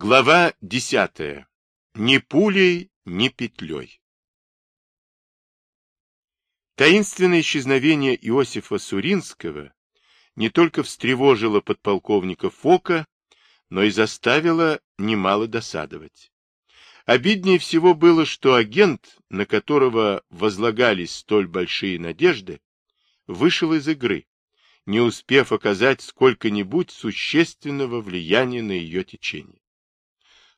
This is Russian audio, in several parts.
Глава десятая. Ни пулей, ни петлей. Таинственное исчезновение Иосифа Суринского не только встревожило подполковника Фока, но и заставило немало досадовать. Обиднее всего было, что агент, на которого возлагались столь большие надежды, вышел из игры, не успев оказать сколько-нибудь существенного влияния на ее течение.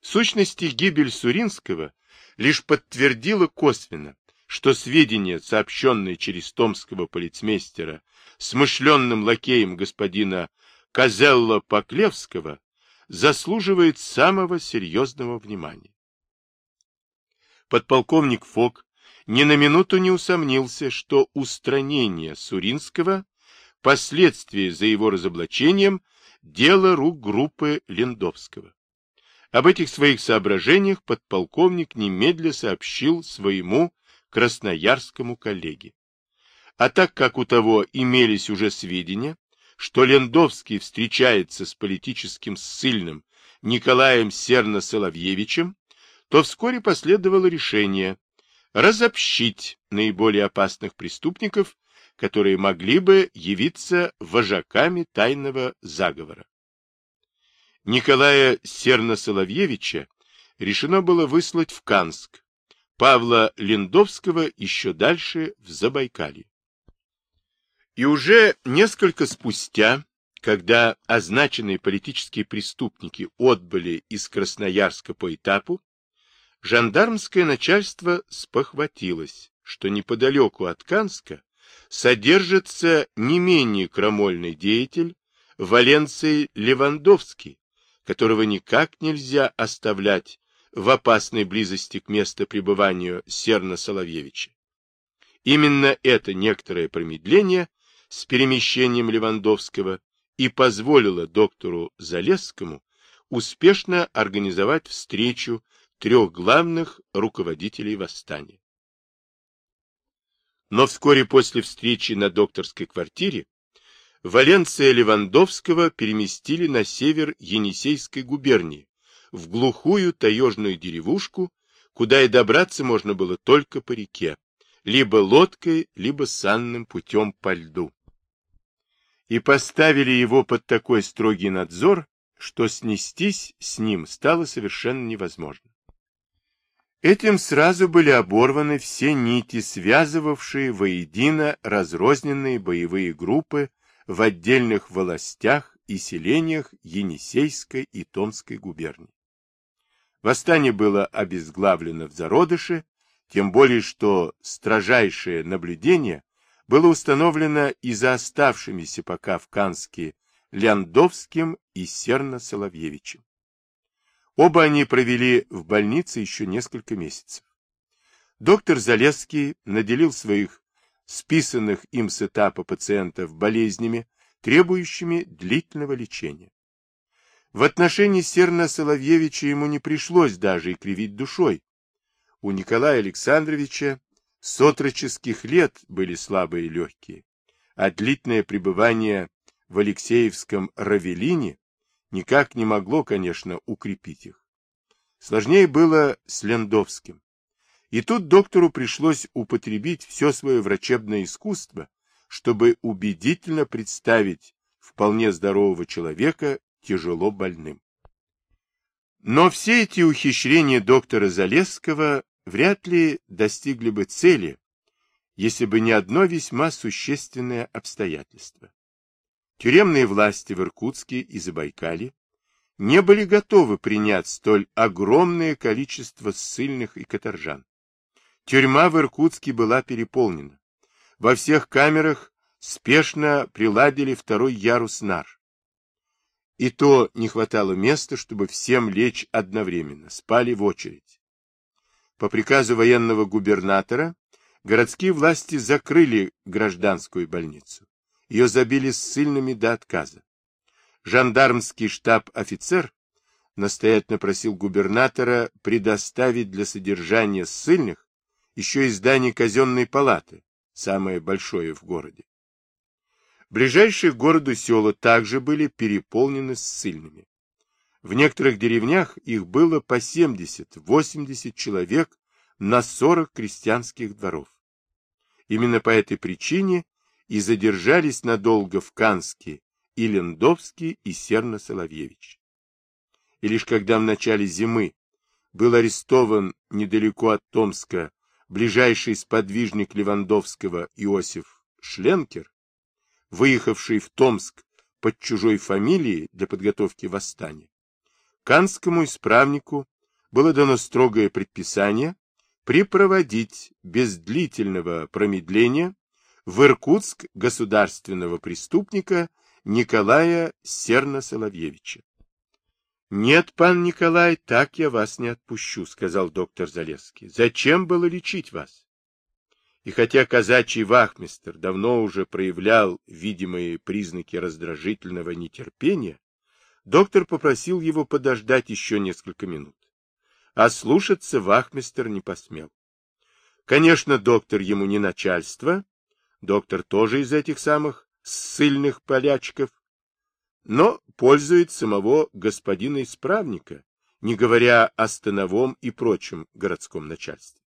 В сущности, гибель Суринского лишь подтвердила косвенно, что сведения, сообщенные через томского полицмейстера смышленным лакеем господина Козелла Поклевского, заслуживает самого серьезного внимания. Подполковник Фок ни на минуту не усомнился, что устранение Суринского, последствия за его разоблачением, дело рук группы Лендовского. Об этих своих соображениях подполковник немедля сообщил своему красноярскому коллеге. А так как у того имелись уже сведения, что Лендовский встречается с политическим ссыльным Николаем Серно-Соловьевичем, то вскоре последовало решение разобщить наиболее опасных преступников, которые могли бы явиться вожаками тайного заговора. Николая Серно-Соловьевича решено было выслать в Канск, Павла Лендовского еще дальше в Забайкалье. И уже несколько спустя, когда означенные политические преступники отбыли из Красноярска по этапу, жандармское начальство спохватилось, что неподалеку от Канска содержится не менее крамольный деятель Валенций Левандовский, которого никак нельзя оставлять в опасной близости к месту пребывания Серна Соловьевича. Именно это некоторое промедление с перемещением Левандовского и позволило доктору Залесскому успешно организовать встречу трех главных руководителей восстания. Но вскоре после встречи на докторской квартире Валенция Левандовского переместили на север Енисейской губернии, в глухую таежную деревушку, куда и добраться можно было только по реке, либо лодкой, либо санным путем по льду. И поставили его под такой строгий надзор, что снестись с ним стало совершенно невозможно. Этим сразу были оборваны все нити, связывавшие воедино разрозненные боевые группы в отдельных властях и селениях Енисейской и Томской губерний. Восстание было обезглавлено в зародыше, тем более что строжайшее наблюдение было установлено и за оставшимися пока в Канске Ляндовским и Серно-Соловьевичем. Оба они провели в больнице еще несколько месяцев. Доктор Залесский наделил своих списанных им с этапа пациентов болезнями, требующими длительного лечения. В отношении Серна Соловьевича ему не пришлось даже и кривить душой. У Николая Александровича с отроческих лет были слабые легкие, а длительное пребывание в Алексеевском Равелине никак не могло, конечно, укрепить их. Сложнее было с Лендовским. И тут доктору пришлось употребить все свое врачебное искусство, чтобы убедительно представить вполне здорового человека тяжело больным. Но все эти ухищрения доктора Залесского вряд ли достигли бы цели, если бы не одно весьма существенное обстоятельство. Тюремные власти в Иркутске и Забайкале не были готовы принять столь огромное количество ссыльных и каторжан. Тюрьма в Иркутске была переполнена. Во всех камерах спешно приладили второй ярус нар. И то не хватало места, чтобы всем лечь одновременно, спали в очередь. По приказу военного губернатора городские власти закрыли гражданскую больницу. Ее забили ссыльными до отказа. Жандармский штаб-офицер настоятельно просил губернатора предоставить для содержания ссыльных еще и здание казенной палаты, самое большое в городе. Ближайшие к городу села также были переполнены ссыльными. В некоторых деревнях их было по 70-80 человек на 40 крестьянских дворов. Именно по этой причине и задержались надолго в Канске и Лендовский, и Серно-Соловьевич. И лишь когда в начале зимы был арестован недалеко от Томска ближайший сподвижник Левандовского Иосиф Шленкер, выехавший в Томск под чужой фамилией для подготовки восстания, Канскому исправнику было дано строгое предписание припроводить без длительного промедления в Иркутск государственного преступника Николая Серна-Соловьевича. «Нет, пан Николай, так я вас не отпущу», — сказал доктор Залесский. «Зачем было лечить вас?» И хотя казачий вахмистр давно уже проявлял видимые признаки раздражительного нетерпения, доктор попросил его подождать еще несколько минут. А слушаться вахмистр не посмел. Конечно, доктор ему не начальство, доктор тоже из этих самых ссыльных полячков, но пользует самого господина исправника, не говоря о становом и прочем городском начальстве.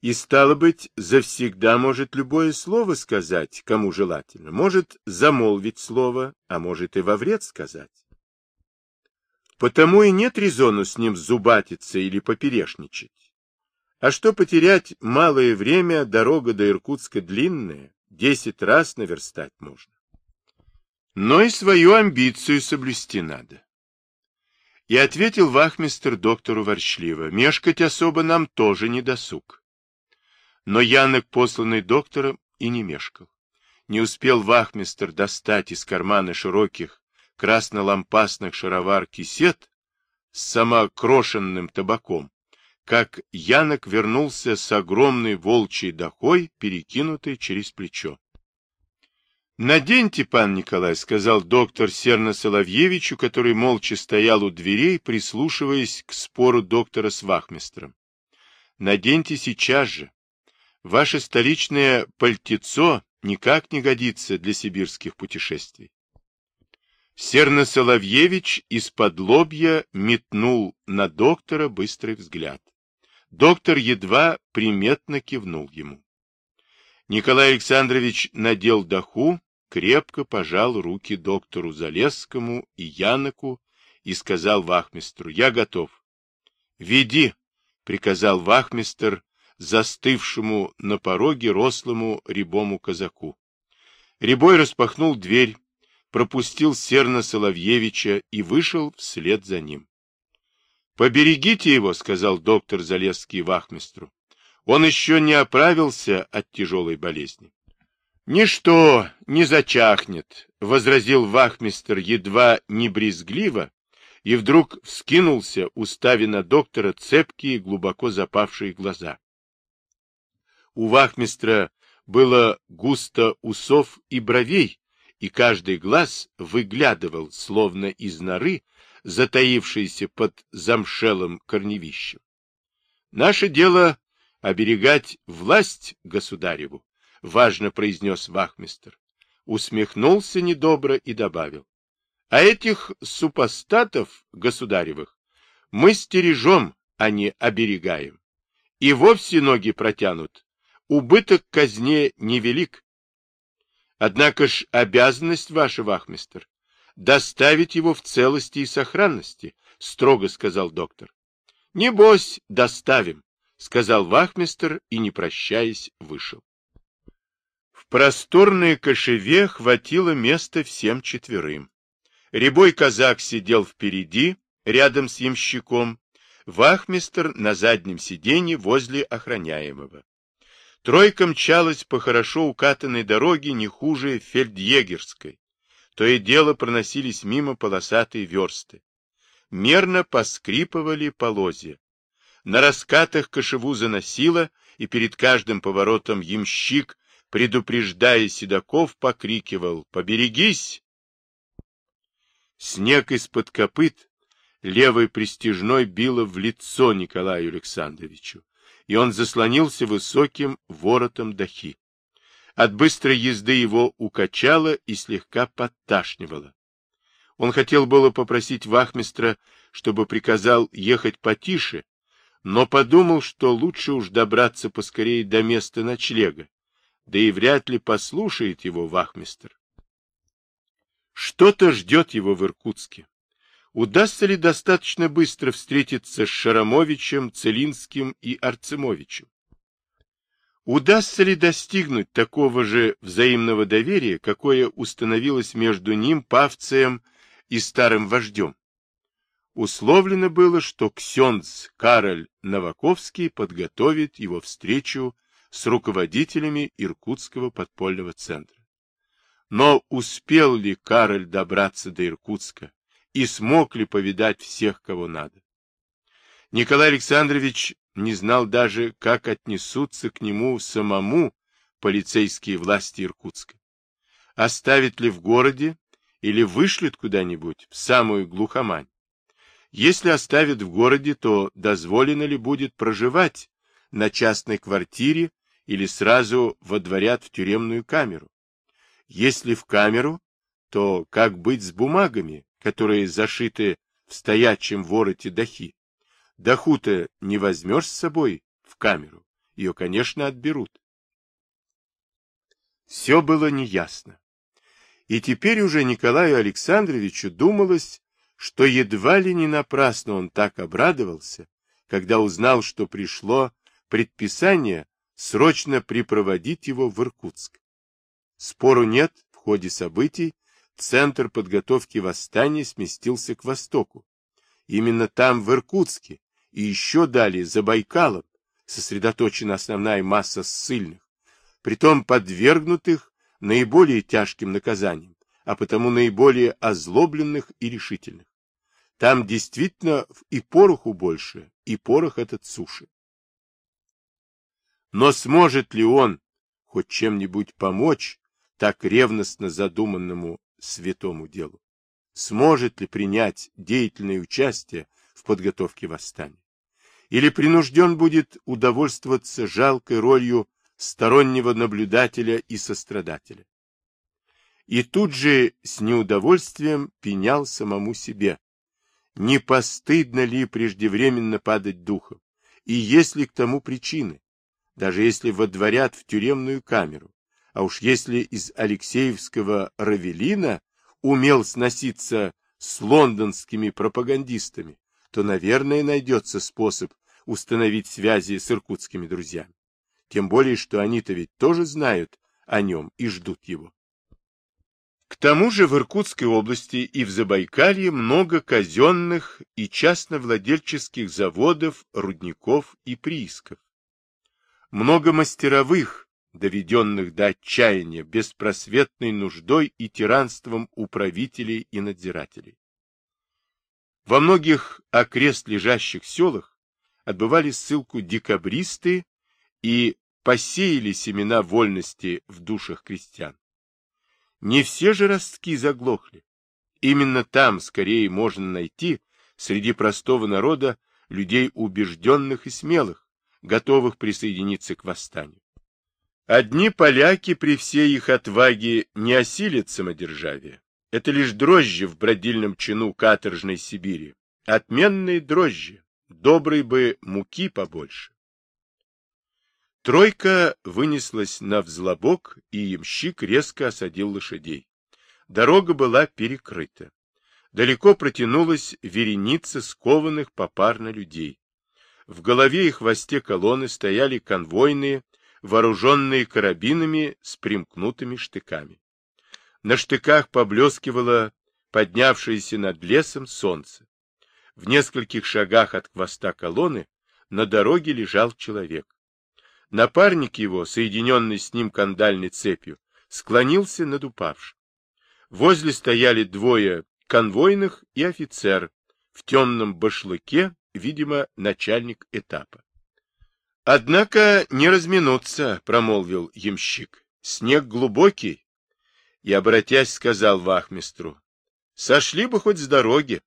И, стало быть, завсегда может любое слово сказать, кому желательно, может замолвить слово, а может и во вред сказать. Потому и нет резону с ним зубатиться или поперешничать. А что потерять малое время, дорога до Иркутска длинная, десять раз наверстать можно. Но и свою амбицию соблюсти надо. И ответил вахмистер доктору ворчливо, мешкать особо нам тоже не досуг. Но Янок, посланный доктором, и не мешкал. Не успел вахмистер достать из кармана широких красно-лампасных шаровар кисет с самокрошенным табаком, как Янок вернулся с огромной волчьей дохой, перекинутой через плечо. — Наденьте, пан Николай, — сказал доктор Серно-Соловьевичу, который молча стоял у дверей, прислушиваясь к спору доктора с вахмистром. — Наденьте сейчас же. Ваше столичное пальтецо никак не годится для сибирских путешествий. Серно-Соловьевич из-под лобья метнул на доктора быстрый взгляд. Доктор едва приметно кивнул ему. Николай Александрович надел даху, крепко пожал руки доктору Залесскому и Яноку и сказал вахмистру, «Я готов». «Веди», — приказал вахмистр застывшему на пороге рослому рябому казаку. Рябой распахнул дверь, пропустил Серна Соловьевича и вышел вслед за ним. «Поберегите его», — сказал доктор Залесский вахмистру. Он еще не оправился от тяжелой болезни. — Ничто не зачахнет, — возразил вахмистер едва не брезгливо, и вдруг вскинулся, уставя на доктора цепкие, глубоко запавшие глаза. У вахмистра было густо усов и бровей, и каждый глаз выглядывал, словно из норы, затаившейся под замшелым корневищем. Наше дело оберегать власть государеву, — важно произнес вахмистр. Усмехнулся недобро и добавил. А этих супостатов государевых мы стережем, а не оберегаем. И вовсе ноги протянут. Убыток казне невелик. Однако ж обязанность ваша, вахмистр, доставить его в целости и сохранности, строго сказал доктор. Небось, доставим. — сказал вахмистер и, не прощаясь, вышел. Просторной кошеве хватило места всем четверым. Рябой казак сидел впереди, рядом с ямщиком, вахмистер на заднем сиденье возле охраняемого. Тройка мчалась по хорошо укатанной дороге не хуже фельдъегерской. То и дело проносились мимо полосатые версты. Мерно поскрипывали полозья. На раскатах кошеву заносило, и перед каждым поворотом ямщик, предупреждая седаков, покрикивал «Поберегись!». Снег из-под копыт левой пристижной било в лицо Николаю Александровичу, и он заслонился высоким воротом дахи. От быстрой езды его укачало и слегка подташнивало. Он хотел было попросить вахмистра, чтобы приказал ехать потише, но подумал, что лучше уж добраться поскорее до места ночлега, да и вряд ли послушает его вахмистр. Что-то ждет его в Иркутске. Удастся ли достаточно быстро встретиться с Шарамовичем, Целинским и Арцемовичем? Удастся ли достигнуть такого же взаимного доверия, какое установилось между ним, Павцием и старым вождем? Условлено было, что Ксенц Кароль Новаковский подготовит его встречу с руководителями Иркутского подпольного центра. Но успел ли Кароль добраться до Иркутска и смог ли повидать всех, кого надо? Николай Александрович не знал даже, как отнесутся к нему самому полицейские власти Иркутска. Оставит ли в городе или вышлет куда-нибудь в самую глухомань? Если оставит в городе, то дозволено ли будет проживать на частной квартире или сразу водворят в тюремную камеру? Если в камеру, то как быть с бумагами, которые зашиты в стоячем вороте дахи? Даху-то не возьмешь с собой в камеру, ее, конечно, отберут. Все было неясно. И теперь уже Николаю Александровичу думалось, что едва ли не напрасно он так обрадовался, когда узнал, что пришло предписание срочно припроводить его в Иркутск. Спору нет, в ходе событий центр подготовки восстания сместился к востоку. Именно там, в Иркутске, и еще далее, за Байкалом, сосредоточена основная масса ссыльных, притом подвергнутых наиболее тяжким наказаниям, а потому наиболее озлобленных и решительных. Там действительно и пороху больше, и порох этот суши. Но сможет ли он хоть чем-нибудь помочь так ревностно задуманному святому делу? Сможет ли принять деятельное участие в подготовке восстания? Или принужден будет удовольствоваться жалкой ролью стороннего наблюдателя и сострадателя? И тут же с неудовольствием пенял самому себе. Не постыдно ли преждевременно падать духом? И есть ли к тому причины? Даже если водворят в тюремную камеру, а уж если из Алексеевского Равелина умел сноситься с лондонскими пропагандистами, то, наверное, найдется способ установить связи с иркутскими друзьями. Тем более, что они-то ведь тоже знают о нем и ждут его. К тому же в Иркутской области и в Забайкалье много казенных и частновладельческих заводов, рудников и приисков. Много мастеровых, доведенных до отчаяния беспросветной нуждой и тиранством управителей и надзирателей. Во многих окрест лежащих селах отбывали ссылку декабристы и посеяли семена вольности в душах крестьян. Не все же ростки заглохли. Именно там скорее можно найти среди простого народа людей убежденных и смелых, готовых присоединиться к восстанию. Одни поляки при всей их отваге не осилят самодержавие. Это лишь дрожжи в бродильном чину каторжной Сибири. Отменные дрожжи, доброй бы муки побольше. Тройка вынеслась на взлобок, и ямщик резко осадил лошадей. Дорога была перекрыта. Далеко протянулась вереница скованных попарно людей. В голове и хвосте колонны стояли конвойные, вооруженные карабинами с примкнутыми штыками. На штыках поблескивало поднявшееся над лесом солнце. В нескольких шагах от хвоста колонны на дороге лежал человек. Напарник его, соединенный с ним кандальной цепью, склонился над упавшим. Возле стояли двое конвойных и офицер в темном башлыке, видимо, начальник этапа. Однако не разминуться, промолвил ямщик. Снег глубокий. И, обратясь, сказал вахмистру. Сошли бы хоть с дороги.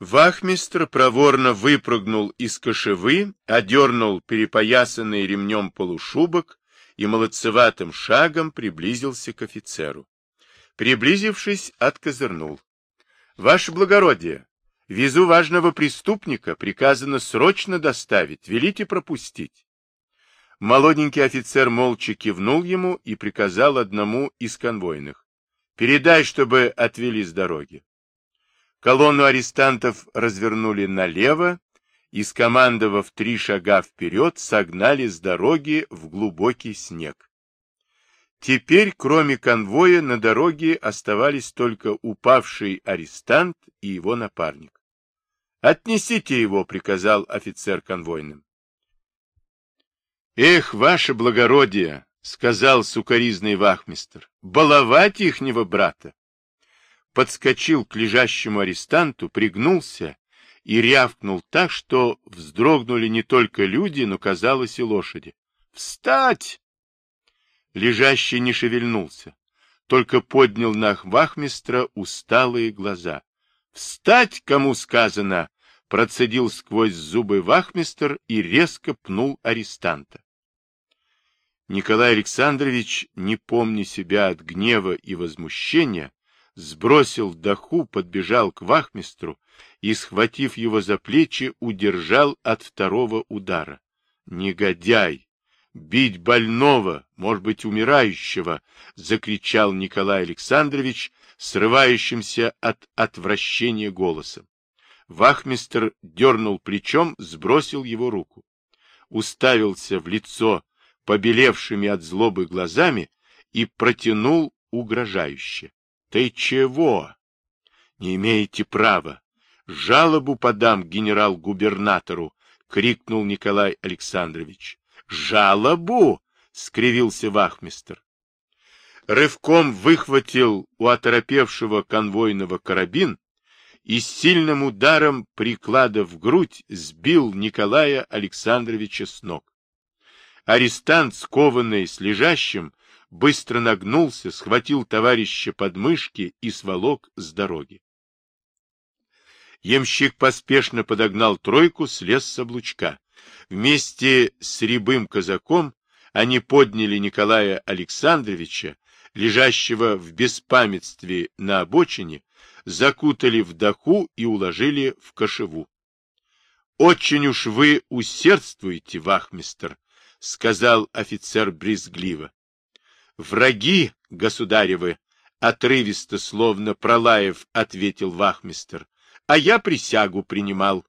Вахмистр проворно выпрыгнул из кошевы, одернул перепоясанный ремнем полушубок и молодцеватым шагом приблизился к офицеру. Приблизившись, откозырнул. — Ваше благородие, везу важного преступника, приказано срочно доставить, велите пропустить. Молоденький офицер молча кивнул ему и приказал одному из конвойных. «Передай, чтобы отвели с дороги». Колонну арестантов развернули налево и, скомандовав три шага вперед, согнали с дороги в глубокий снег. Теперь, кроме конвоя, на дороге оставались только упавший арестант и его напарник. «Отнесите его», — приказал офицер конвойным. «Эх, ваше благородие!» — сказал сукоризный вахмистр. «Баловать ихнего брата!» Подскочил к лежащему арестанту, пригнулся и рявкнул так, что вздрогнули не только люди, но, казалось, и лошади. «Встать!» Лежащий не шевельнулся, только поднял на вахмистра усталые глаза. «Встать, кому сказано!» Процедил сквозь зубы вахмистр и резко пнул арестанта. Николай Александрович, не помня себя от гнева и возмущения, сбросил даху, подбежал к вахмистру и, схватив его за плечи, удержал от второго удара. «Негодяй! Бить больного, может быть, умирающего!» — закричал Николай Александрович, срывающимся от отвращения голосом. Вахмистр дернул плечом, сбросил его руку. Уставился в лицо побелевшими от злобы глазами и протянул угрожающе. — Ты чего? — Не имеете права. Жалобу подам генерал-губернатору, — крикнул Николай Александрович. — Жалобу? — скривился вахмистр. Рывком выхватил у оторопевшего конвойного карабин и сильным ударом приклада в грудь сбил Николая Александровича с ног. Арестант, скованный с лежащим, быстро нагнулся, схватил товарища под мышки и сволок с дороги. Ямщик поспешно подогнал тройку, слез с облучка. Вместе с рябым казаком они подняли Николая Александровича, лежащего в беспамятстве на обочине, закутали в даху и уложили в кошеву. — Очень уж вы усердствуете, вахмистр, — сказал офицер брезгливо. — Враги, государевы, — отрывисто, словно пролаев, ответил вахмистер, — а я присягу принимал.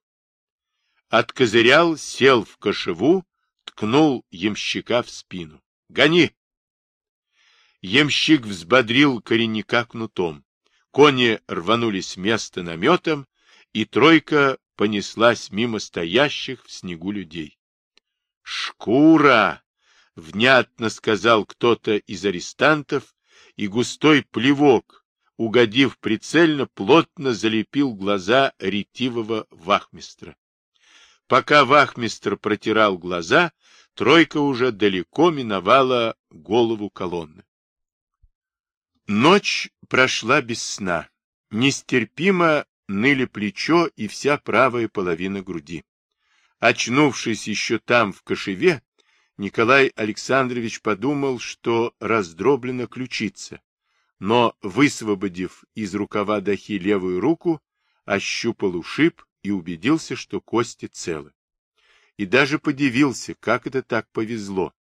Откозырял, сел в кошеву, ткнул ямщика в спину. — Гони! Ямщик взбодрил коренника кнутом. Кони рванулись с места наметом, и тройка понеслась мимо стоящих в снегу людей. «Шкура!» — внятно сказал кто-то из арестантов, и густой плевок, угодив прицельно, плотно залепил глаза ретивого вахмистра. Пока вахмистр протирал глаза, тройка уже далеко миновала голову колонны. Ночь прошла без сна. Нестерпимо ныли плечо и вся правая половина груди. Очнувшись еще там, в кошеве, Николай Александрович подумал, что раздроблена ключица, но, высвободив из рукава дахи левую руку, ощупал ушиб и убедился, что кости целы. И даже подивился, как это так повезло.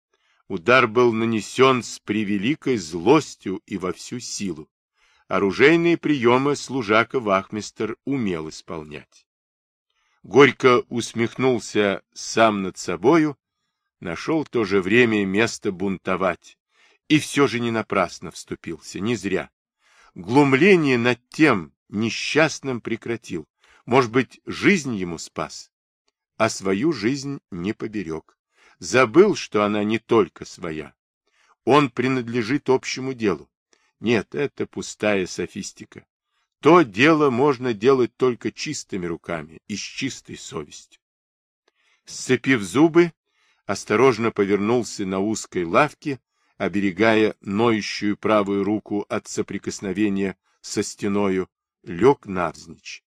Удар был нанесен с превеликой злостью и во всю силу. Оружейные приемы служака-вахмистер умел исполнять горько усмехнулся сам над собою, нашел то же время место бунтовать. И все же не напрасно вступился, не зря. Глумление над тем несчастным прекратил. Может быть, жизнь ему спас, а свою жизнь не поберег. Забыл, что она не только своя. Он принадлежит общему делу. Нет, это пустая софистика. То дело можно делать только чистыми руками и с чистой совестью. Сцепив зубы, осторожно повернулся на узкой лавке, оберегая ноющую правую руку от соприкосновения со стеною, лег навзничь.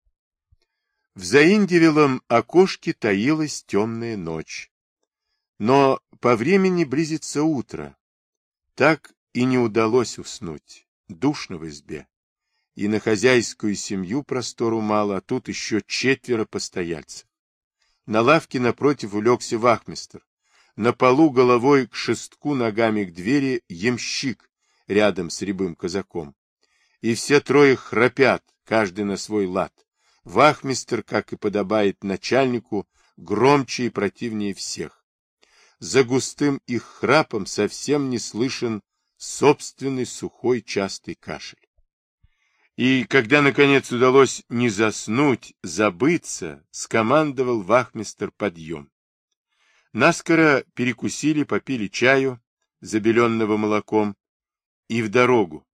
В заиндивелом окошке таилась темная ночь. Но по времени близится утро. Так и не удалось уснуть. душно в избе. И на хозяйскую семью простору мало, а тут еще четверо постояльцев. На лавке напротив улегся вахмистр. На полу головой к шестку ногами к двери ямщик рядом с рябым казаком. И все трое храпят, каждый на свой лад. Вахмистр, как и подобает начальнику, громче и противнее всех. За густым их храпом совсем не слышен собственный сухой частый кашель. И когда, наконец, удалось не заснуть, забыться, скомандовал вахмистер подъем. Наскоро перекусили, попили чаю, забеленного молоком, и в дорогу.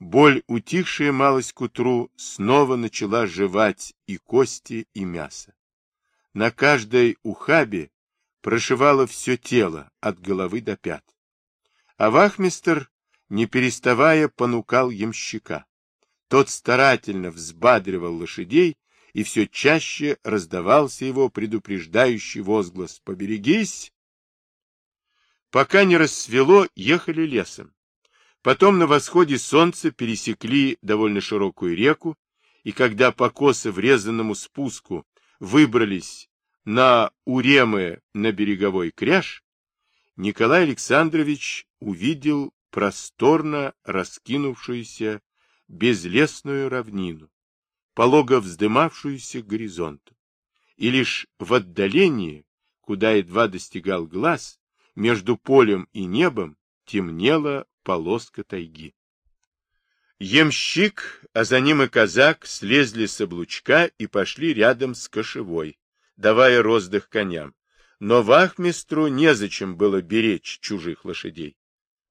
Боль, утихшая малость к утру, снова начала жевать и кости, и мясо. На каждой ухабе прошивало все тело, от головы до пят. А вахмистер, не переставая, понукал ямщика. Тот старательно взбадривал лошадей, и все чаще раздавался его предупреждающий возглас «Поберегись!». Пока не рассвело, ехали лесом. Потом на восходе солнца пересекли довольно широкую реку, и когда по косо врезанному спуску выбрались на Уремы на береговой кряж, Николай Александрович увидел просторно раскинувшуюся безлесную равнину, полого вздымавшуюся к горизонту. И лишь в отдалении, куда едва достигал глаз, между полем и небом темнела полоска тайги. Емщик, а за ним и казак слезли с облучка и пошли рядом с кошевой, давая роздых коням. Но вахмистру незачем было беречь чужих лошадей.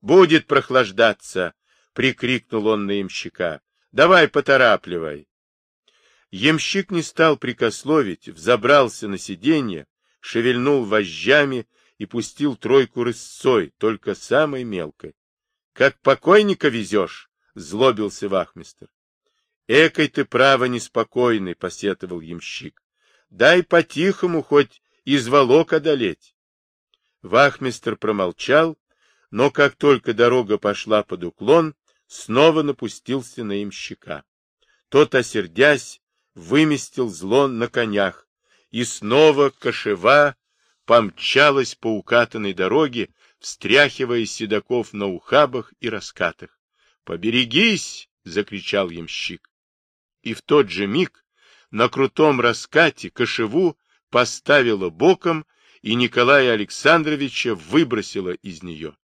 «Будет прохлаждаться!» — прикрикнул он на ямщика. «Давай поторапливай!» Емщик не стал прикословить, взобрался на сиденье, шевельнул вожжами и пустил тройку рысцой, только самой мелкой. — Как покойника везешь? — злобился вахмистер. — Экой ты, право, неспокойный, — посетовал ямщик. — Дай по-тихому хоть изволок одолеть. Вахмистер промолчал, но как только дорога пошла под уклон, снова напустился на имщика. Тот, осердясь, выместил зло на конях, и снова кошева помчалась по укатанной дороге, встряхивая седаков на ухабах и раскатах. «Поберегись!» — закричал ямщик. И в тот же миг на крутом раскате кошеву поставила боком, и Николая Александровича выбросила из нее.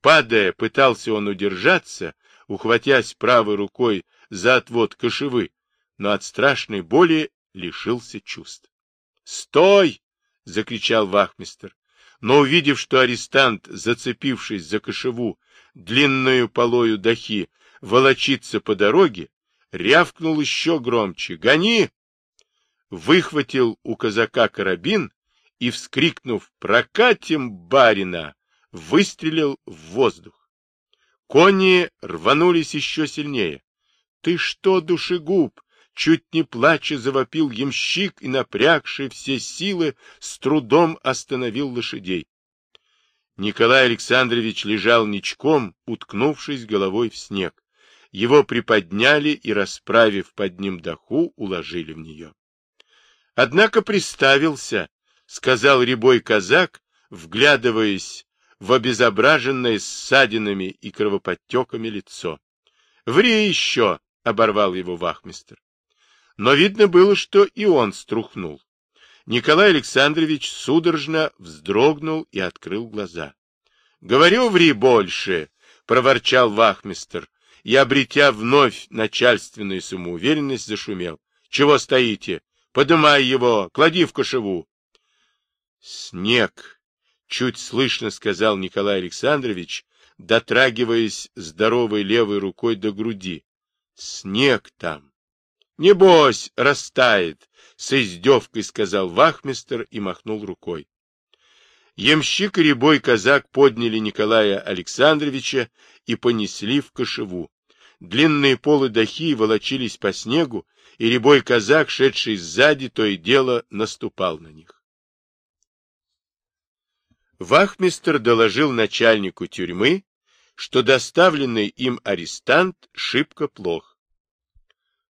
Падая, пытался он удержаться, ухватясь правой рукой за отвод кошевы, но от страшной боли лишился чувств. «Стой!» — закричал вахмистер. Но увидев, что арестант, зацепившись за кошеву, длинную полою дахи, волочится по дороге, рявкнул еще громче. «Гони!» Выхватил у казака карабин и, вскрикнув «Прокатим барина!», выстрелил в воздух. Кони рванулись еще сильнее. «Ты что, душегуб?» Чуть не плача завопил ямщик и, напрягший все силы, с трудом остановил лошадей. Николай Александрович лежал ничком, уткнувшись головой в снег. Его приподняли и, расправив под ним даху, уложили в нее. Однако приставился, — сказал рябой казак, вглядываясь в обезображенное ссадинами и кровоподтеками лицо. — Ври еще! — оборвал его вахмистр. Но видно было, что и он струхнул. Николай Александрович судорожно вздрогнул и открыл глаза. — Говорю, ври больше! — проворчал вахмистр и, обретя вновь начальственную самоуверенность, зашумел. — Чего стоите? Подымай его, клади в кошеву. — Снег! — чуть слышно сказал Николай Александрович, дотрагиваясь здоровой левой рукой до груди. — Снег там! Небось, растает, с издевкой сказал вахмистер и махнул рукой. Ямщик и рябой казак подняли Николая Александровича и понесли в кошеву. Длинные полы дахи волочились по снегу, и рябой казак, шедший сзади, то и дело наступал на них. Вахмистер доложил начальнику тюрьмы, что доставленный им арестант шибко плох.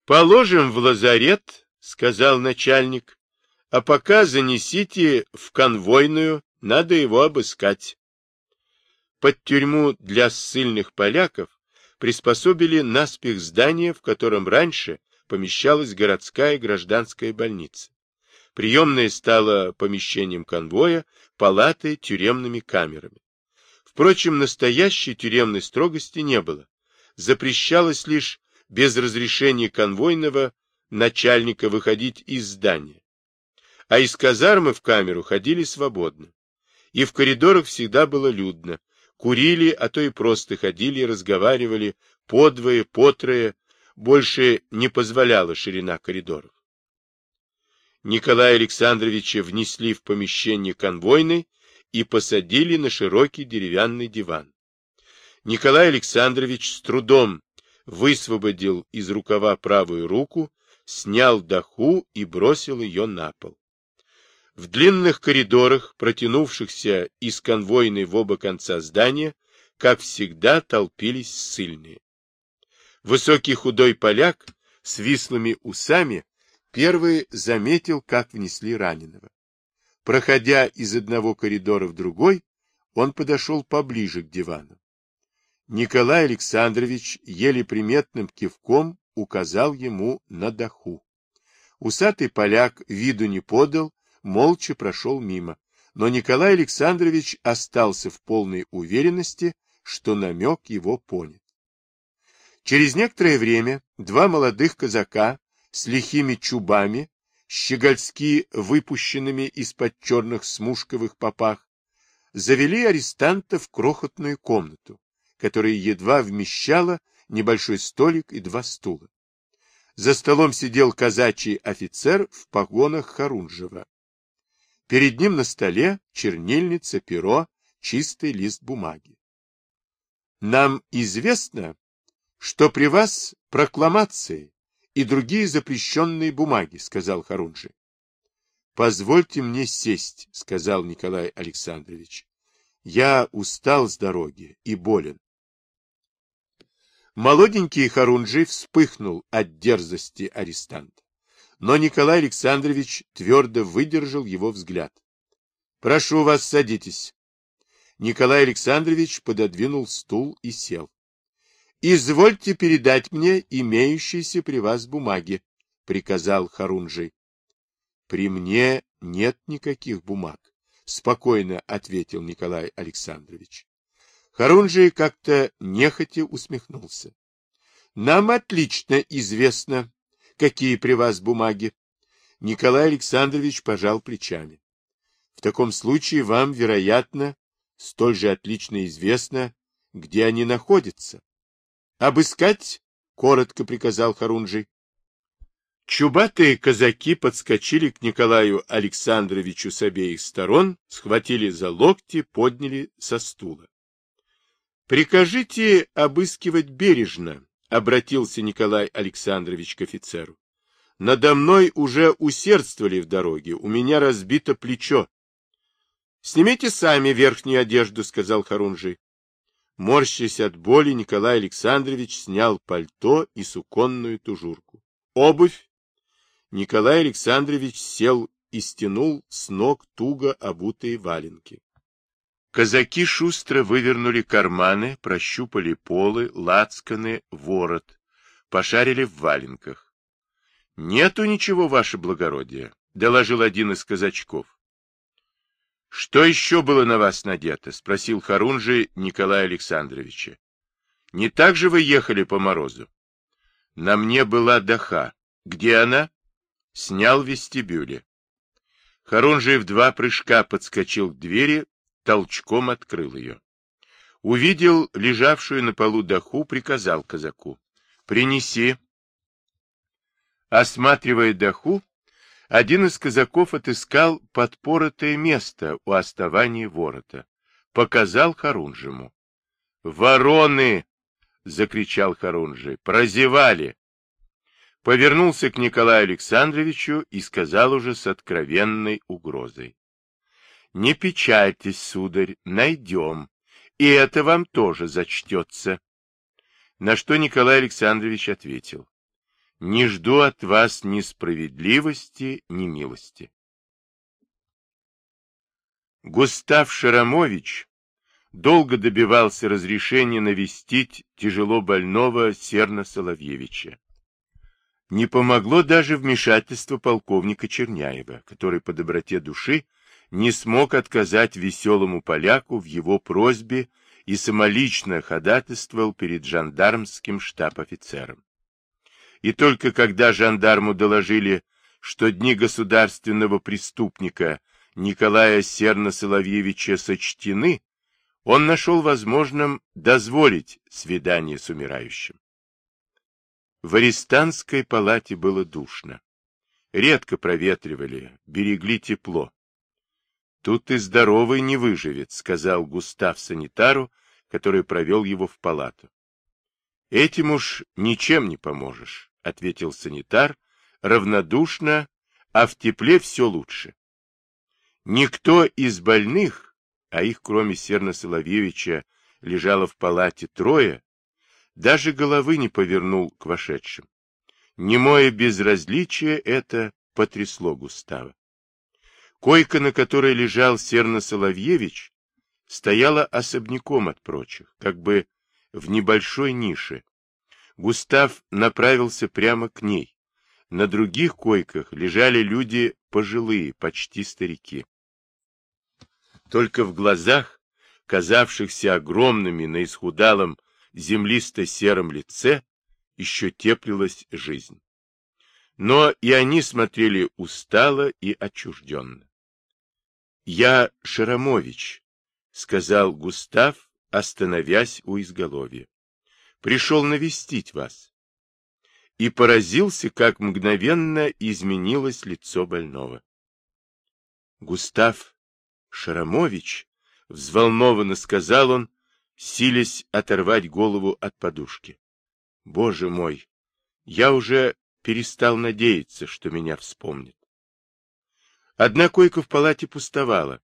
«Положим в лазарет», — сказал начальник, — «а пока занесите в конвойную, надо его обыскать». Под тюрьму для ссыльных поляков приспособили наспех здание, в котором раньше помещалась городская гражданская больница. Приемная стала помещением конвоя, палатой, тюремными камерами. Впрочем, настоящей тюремной строгости не было. Запрещалось лишь без разрешения конвойного начальника выходить из здания. А из казармы в камеру ходили свободно. И в коридорах всегда было людно. Курили, а то и просто ходили разговаривали подвое, потрое, больше не позволяла ширина коридоров. Николая Александровича внесли в помещение конвойной и посадили на широкий деревянный диван. Николай Александрович с трудом высвободил из рукава правую руку, снял доху и бросил ее на пол. В длинных коридорах, протянувшихся из конвойной в оба конца здания, как всегда толпились ссыльные. Высокий худой поляк с вислыми усами первый заметил, как внесли раненого. Проходя из одного коридора в другой, он подошел поближе к дивану. Николай Александрович еле приметным кивком указал ему на даху. Усатый поляк виду не подал, молча прошел мимо, но Николай Александрович остался в полной уверенности, что намек его понят. Через некоторое время два молодых казака с лихими чубами, щегольски выпущенными из-под черных смушковых попах, завели арестанта в крохотную комнату которая едва вмещала небольшой столик и два стула. За столом сидел казачий офицер в погонах Харунжева. Перед ним на столе чернильница, перо, чистый лист бумаги. Нам известно, что при вас прокламации и другие запрещенные бумаги, сказал Харунжи. Позвольте мне сесть, сказал Николай Александрович. Я устал с дороги и болен. Молоденький Харунжий вспыхнул от дерзости арестанта. Но Николай Александрович твердо выдержал его взгляд. — Прошу вас, садитесь. Николай Александрович пододвинул стул и сел. — Извольте передать мне имеющиеся при вас бумаги, — приказал Харунжий. — При мне нет никаких бумаг, — спокойно ответил Николай Александрович. Харунжий как-то нехотя усмехнулся. Нам отлично известно, какие при вас бумаги. Николай Александрович пожал плечами. В таком случае вам, вероятно, столь же отлично известно, где они находятся. Обыскать, коротко приказал Харунжий. Чубатые казаки подскочили к Николаю Александровичу с обеих сторон, схватили за локти, подняли со стула. Прикажите обыскивать бережно, обратился Николай Александрович к офицеру. Надо мной уже усердствовали в дороге, у меня разбито плечо. Снимите сами верхнюю одежду, сказал Харунжий. Морщась от боли, Николай Александрович снял пальто и суконную тужурку. Обувь. Николай Александрович сел и стянул с ног туго обутые валенки. Казаки шустро вывернули карманы, прощупали полы, лацканы, ворот, пошарили в валенках. — Нету ничего, ваше благородие, — доложил один из казачков. — Что еще было на вас надето? — спросил Харунжи Николая Александровича. — Не так же вы ехали по морозу? — На мне была даха. Где она? — Снял вестибюле. Харунжий в два прыжка подскочил к двери, толчком открыл ее. Увидел лежавшую на полу даху, приказал казаку. «Принеси». Осматривая даху, один из казаков отыскал подпоротое место у основания ворота. Показал Харунжему. «Вороны!» — закричал Харунжи. «Прозевали!» Повернулся к Николаю Александровичу и сказал уже с откровенной угрозой. Не печальтесь, сударь, найдем. и это вам тоже зачтется. На что Николай Александрович ответил, не жду от вас ни справедливости, ни милости. Густав Шарамович долго добивался разрешения навестить тяжело больного Серна Соловьевича. Не помогло даже вмешательство полковника Черняева, который по доброте души не смог отказать веселому поляку в его просьбе и самолично ходатайствовал перед жандармским штаб-офицером. И только когда жандарму доложили, что дни государственного преступника Николая Серна-Соловьевича сочтены, он нашел возможным дозволить свидание с умирающим. В арестантской палате было душно. Редко проветривали, берегли тепло. Тут и здоровый не выживет, сказал Густав санитару, который провел его в палату. Этим уж ничем не поможешь, ответил санитар, равнодушно, а в тепле все лучше. Никто из больных, а их кроме Серна Соловьевича лежало в палате трое, даже головы не повернул к вошедшим. Немое безразличие это потрясло Густава. Койка, на которой лежал Серна Соловьевич, стояла особняком от прочих, как бы в небольшой нише. Густав направился прямо к ней. На других койках лежали люди пожилые, почти старики. Только в глазах, казавшихся огромными на исхудалом землисто-сером лице, еще теплилась жизнь. Но и они смотрели устало и отчужденно. «Я Шарамович», — сказал Густав, остановясь у изголовья. «Пришел навестить вас». И поразился, как мгновенно изменилось лицо больного. «Густав Шарамович», — взволнованно сказал он, силясь оторвать голову от подушки. «Боже мой, я уже перестал надеяться, что меня вспомнит. Одна койка в палате пустовала.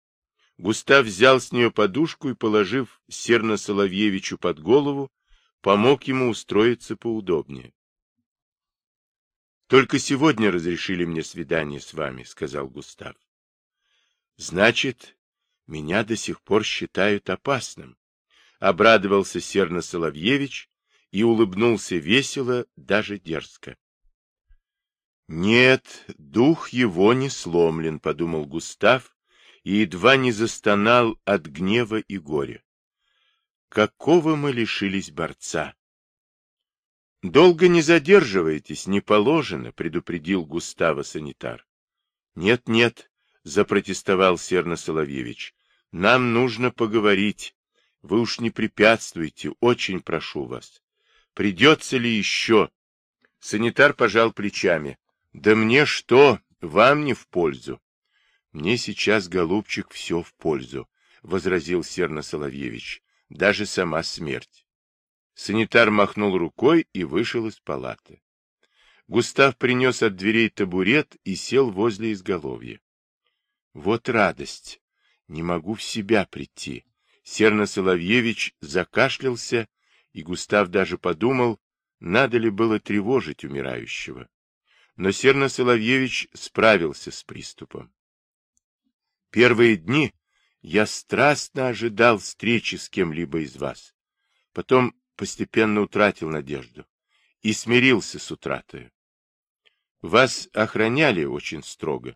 Густав взял с нее подушку и, положив Серна Соловьевичу под голову, помог ему устроиться поудобнее. «Только сегодня разрешили мне свидание с вами», — сказал Густав. «Значит, меня до сих пор считают опасным», — обрадовался Серна Соловьевич и улыбнулся весело, даже дерзко. Нет, дух его не сломлен, подумал Густав и едва не застонал от гнева и горя. Какого мы лишились борца? Долго не задерживайтесь, не положено, предупредил Густава санитар. Нет, нет, запротестовал Серна Соловьевич. Нам нужно поговорить. Вы уж не препятствуйте, очень прошу вас. Придется ли еще? Санитар пожал плечами. Да мне что, вам не в пользу. Мне сейчас, голубчик, все в пользу, — возразил Серна Соловьевич, — даже сама смерть. Санитар махнул рукой и вышел из палаты. Густав принес от дверей табурет и сел возле изголовья. Вот радость! Не могу в себя прийти. Серна Соловьевич закашлялся, и Густав даже подумал, надо ли было тревожить умирающего но Серна Соловьевич справился с приступом. Первые дни я страстно ожидал встречи с кем-либо из вас. Потом постепенно утратил надежду и смирился с утратой. Вас охраняли очень строго.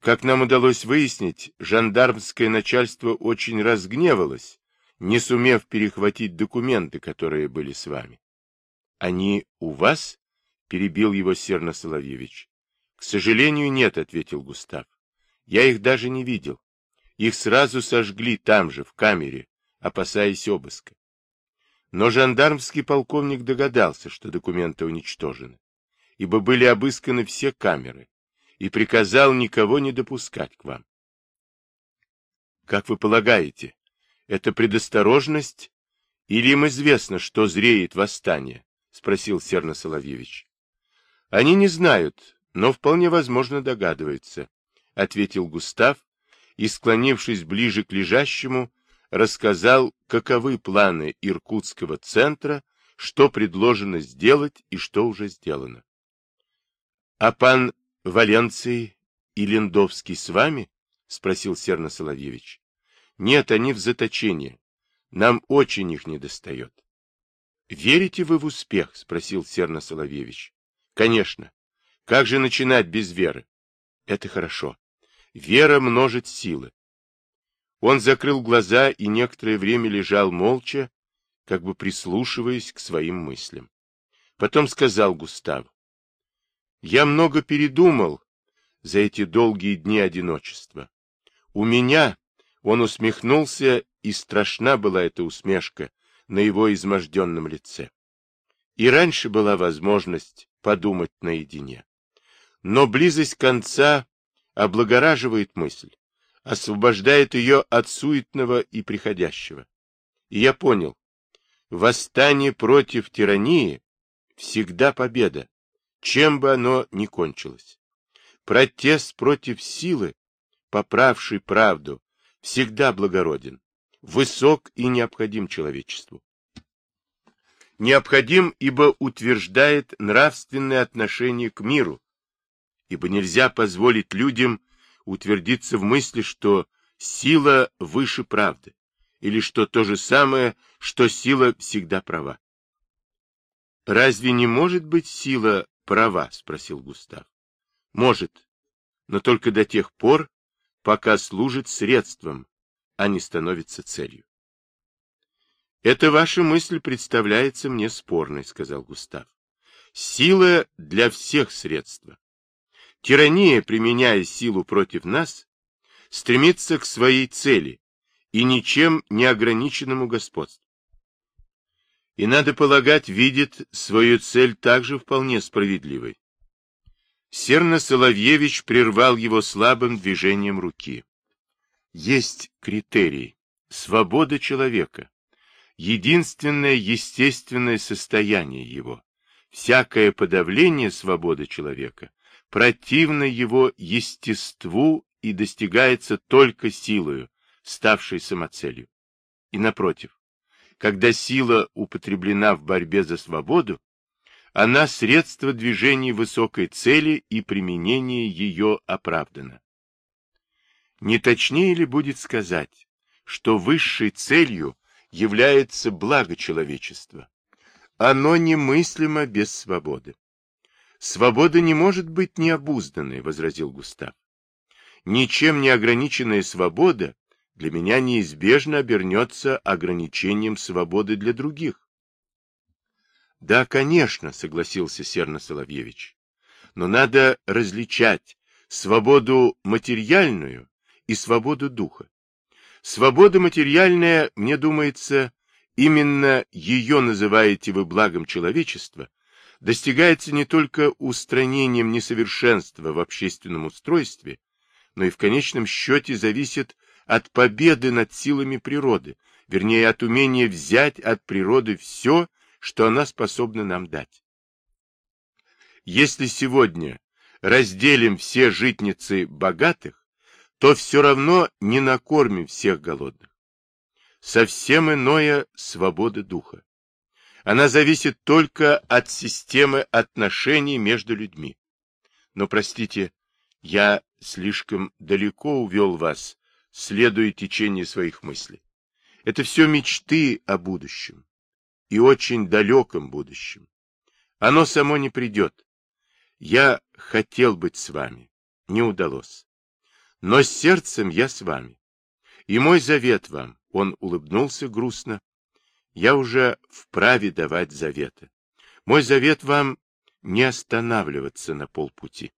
Как нам удалось выяснить, жандармское начальство очень разгневалось, не сумев перехватить документы, которые были с вами. Они у вас? Перебил его Серна Соловьевич. — К сожалению, нет, — ответил Густав. — Я их даже не видел. Их сразу сожгли там же, в камере, опасаясь обыска. Но жандармский полковник догадался, что документы уничтожены, ибо были обысканы все камеры, и приказал никого не допускать к вам. — Как вы полагаете, это предосторожность или им известно, что зреет восстание? — спросил Серна Соловьевич. Они не знают, но вполне возможно догадываются, — ответил Густав и, склонившись ближе к лежащему, рассказал, каковы планы Иркутского центра, что предложено сделать и что уже сделано. — А пан Валенций и Лендовский с вами? — спросил Серна Соловьевич. — Нет, они в заточении. Нам очень их недостает. — Верите вы в успех? — спросил Серна Соловьевич. — Конечно. Как же начинать без веры? Это хорошо. Вера множит силы. Он закрыл глаза и некоторое время лежал молча, как бы прислушиваясь к своим мыслям. Потом сказал Густаву. Я много передумал за эти долгие дни одиночества. У меня, он усмехнулся, и страшна была эта усмешка на его изможденном лице. И раньше была возможность подумать наедине. Но близость конца облагораживает мысль, освобождает ее от суетного и приходящего. И я понял, восстание против тирании всегда победа, чем бы оно ни кончилось. Протест против силы, поправший правду, всегда благороден, высок и необходим человечеству. Необходим, ибо утверждает нравственное отношение к миру, ибо нельзя позволить людям утвердиться в мысли, что сила выше правды, или что то же самое, что сила всегда права. «Разве не может быть сила права?» — спросил Густав. «Может, но только до тех пор, пока служит средством, а не становится целью». «Эта ваша мысль представляется мне спорной», — сказал Густав. «Сила для всех средства. Тирания, применяя силу против нас, стремится к своей цели и ничем не ограниченному господству. И, надо полагать, видит свою цель также вполне справедливой. Серна Соловьевич прервал его слабым движением руки. Есть критерий — свобода человека, единственное естественное состояние его. Всякое подавление свободы человека противно его естеству и достигается только силою, ставшей самоцелью. И напротив, когда сила употреблена в борьбе за свободу, она средство движения высокой цели и применение ее оправдано. Не точнее ли будет сказать, что высшей целью является благо человечества? Оно немыслимо без свободы. Свобода не может быть необузданной, возразил Густав. Ничем не ограниченная свобода для меня неизбежно обернется ограничением свободы для других. Да, конечно, согласился Серна Соловьевич. Но надо различать свободу материальную и свободу духа. Свобода материальная, мне думается, именно ее называете вы благом человечества, достигается не только устранением несовершенства в общественном устройстве, но и в конечном счете зависит от победы над силами природы, вернее, от умения взять от природы все, что она способна нам дать. Если сегодня разделим все житницы богатых, то все равно не накормим всех голодных. Совсем иное свобода духа. Она зависит только от системы отношений между людьми. Но, простите, я слишком далеко увел вас, следуя течению своих мыслей. Это все мечты о будущем. И очень далеком будущем. Оно само не придет. Я хотел быть с вами. Не удалось. Но с сердцем я с вами. И мой завет вам, он улыбнулся грустно, я уже вправе давать заветы. Мой завет вам не останавливаться на полпути.